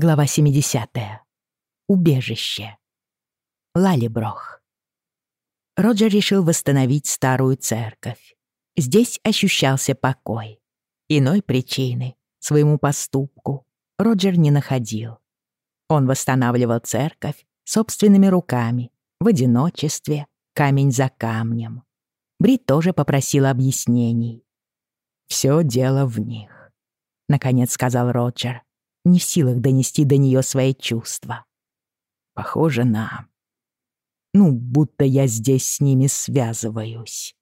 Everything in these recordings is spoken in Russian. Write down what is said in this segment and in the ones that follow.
Глава 70. Убежище. Лалиброх. Роджер решил восстановить старую церковь. Здесь ощущался покой. Иной причины своему поступку Роджер не находил. Он восстанавливал церковь собственными руками, в одиночестве, камень за камнем. Бри тоже попросила объяснений. «Всё дело в них», — наконец сказал Роджер не в силах донести до нее свои чувства. Похоже на... Ну, будто я здесь с ними связываюсь.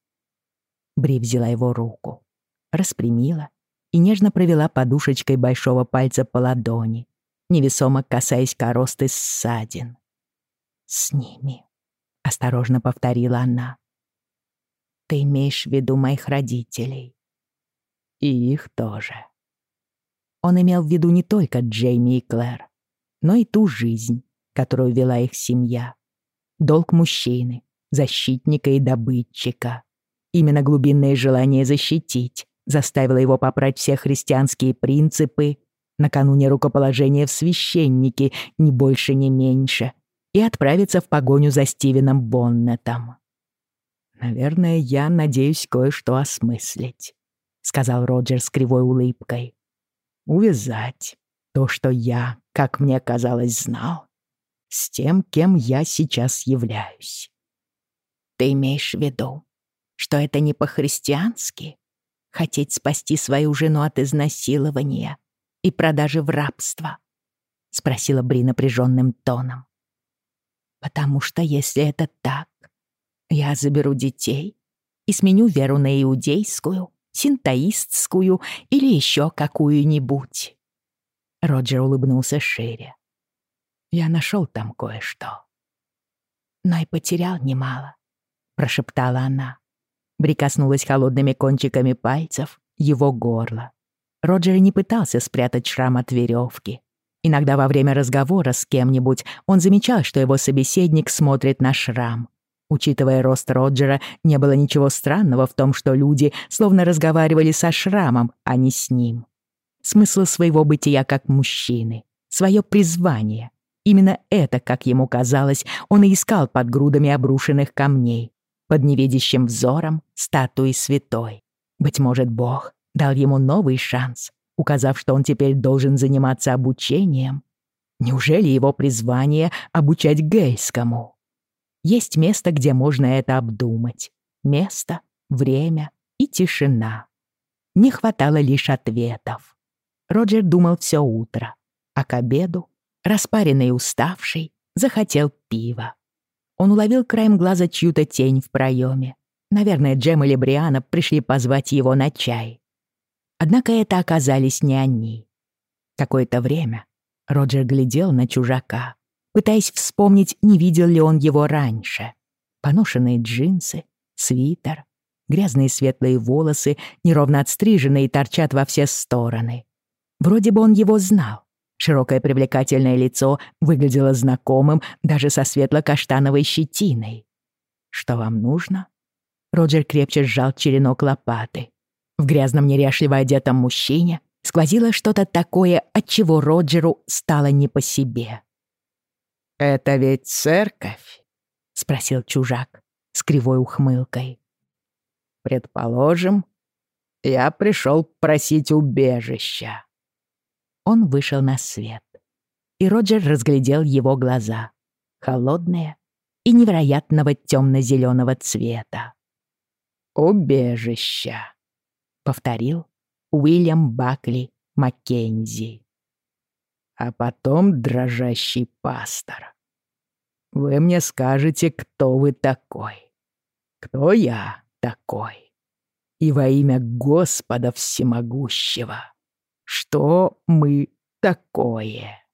Бри взяла его руку, распрямила и нежно провела подушечкой большого пальца по ладони, невесомо касаясь коросты ссадин. «С ними», — осторожно повторила она. «Ты имеешь в виду моих родителей?» «И их тоже», он имел в виду не только Джейми и Клэр, но и ту жизнь, которую вела их семья. Долг мужчины, защитника и добытчика. Именно глубинное желание защитить заставило его попрать все христианские принципы накануне рукоположения в священники, ни больше, ни меньше, и отправиться в погоню за Стивеном Боннетом. «Наверное, я надеюсь кое-что осмыслить», — сказал Роджер с кривой улыбкой увязать то, что я, как мне казалось, знал, с тем, кем я сейчас являюсь. Ты имеешь в виду, что это не по-христиански? Хотеть спасти свою жену от изнасилования и продажи в рабство? Спросила Бри напряженным тоном. Потому что если это так, я заберу детей и сменю веру на иудейскую синтоистскую или еще какую-нибудь. Роджер улыбнулся шире. Я нашел там кое-что. Но и потерял немало, прошептала она. Прикоснулась холодными кончиками пальцев его горло. Роджер не пытался спрятать шрам от веревки. Иногда во время разговора с кем-нибудь он замечал, что его собеседник смотрит на шрам, Учитывая рост Роджера, не было ничего странного в том, что люди словно разговаривали со шрамом, а не с ним. Смысл своего бытия как мужчины, свое призвание. Именно это, как ему казалось, он и искал под грудами обрушенных камней, под невидящим взором статуи святой. Быть может, Бог дал ему новый шанс, указав, что он теперь должен заниматься обучением. Неужели его призвание — обучать гейскому? Есть место, где можно это обдумать. Место, время и тишина. Не хватало лишь ответов. Роджер думал все утро, а к обеду, распаренный и уставший, захотел пива. Он уловил краем глаза чью-то тень в проеме. Наверное, Джем или Бриана пришли позвать его на чай. Однако это оказались не они. Какое-то время Роджер глядел на чужака, пытаясь вспомнить, не видел ли он его раньше. Поношенные джинсы, свитер, грязные светлые волосы, неровно отстриженные, торчат во все стороны. Вроде бы он его знал. Широкое привлекательное лицо выглядело знакомым даже со светло-каштановой щетиной. «Что вам нужно?» Роджер крепче сжал черенок лопаты. В грязном неряшливо одетом мужчине сквозило что-то такое, от чего Роджеру стало не по себе. «Это ведь церковь?» — спросил чужак с кривой ухмылкой. «Предположим, я пришел просить убежища». Он вышел на свет, и Роджер разглядел его глаза, холодные и невероятного темно-зеленого цвета. «Убежище», — повторил Уильям Бакли Маккензи а потом дрожащий пастор. Вы мне скажете, кто вы такой. Кто я такой. И во имя Господа Всемогущего, что мы такое?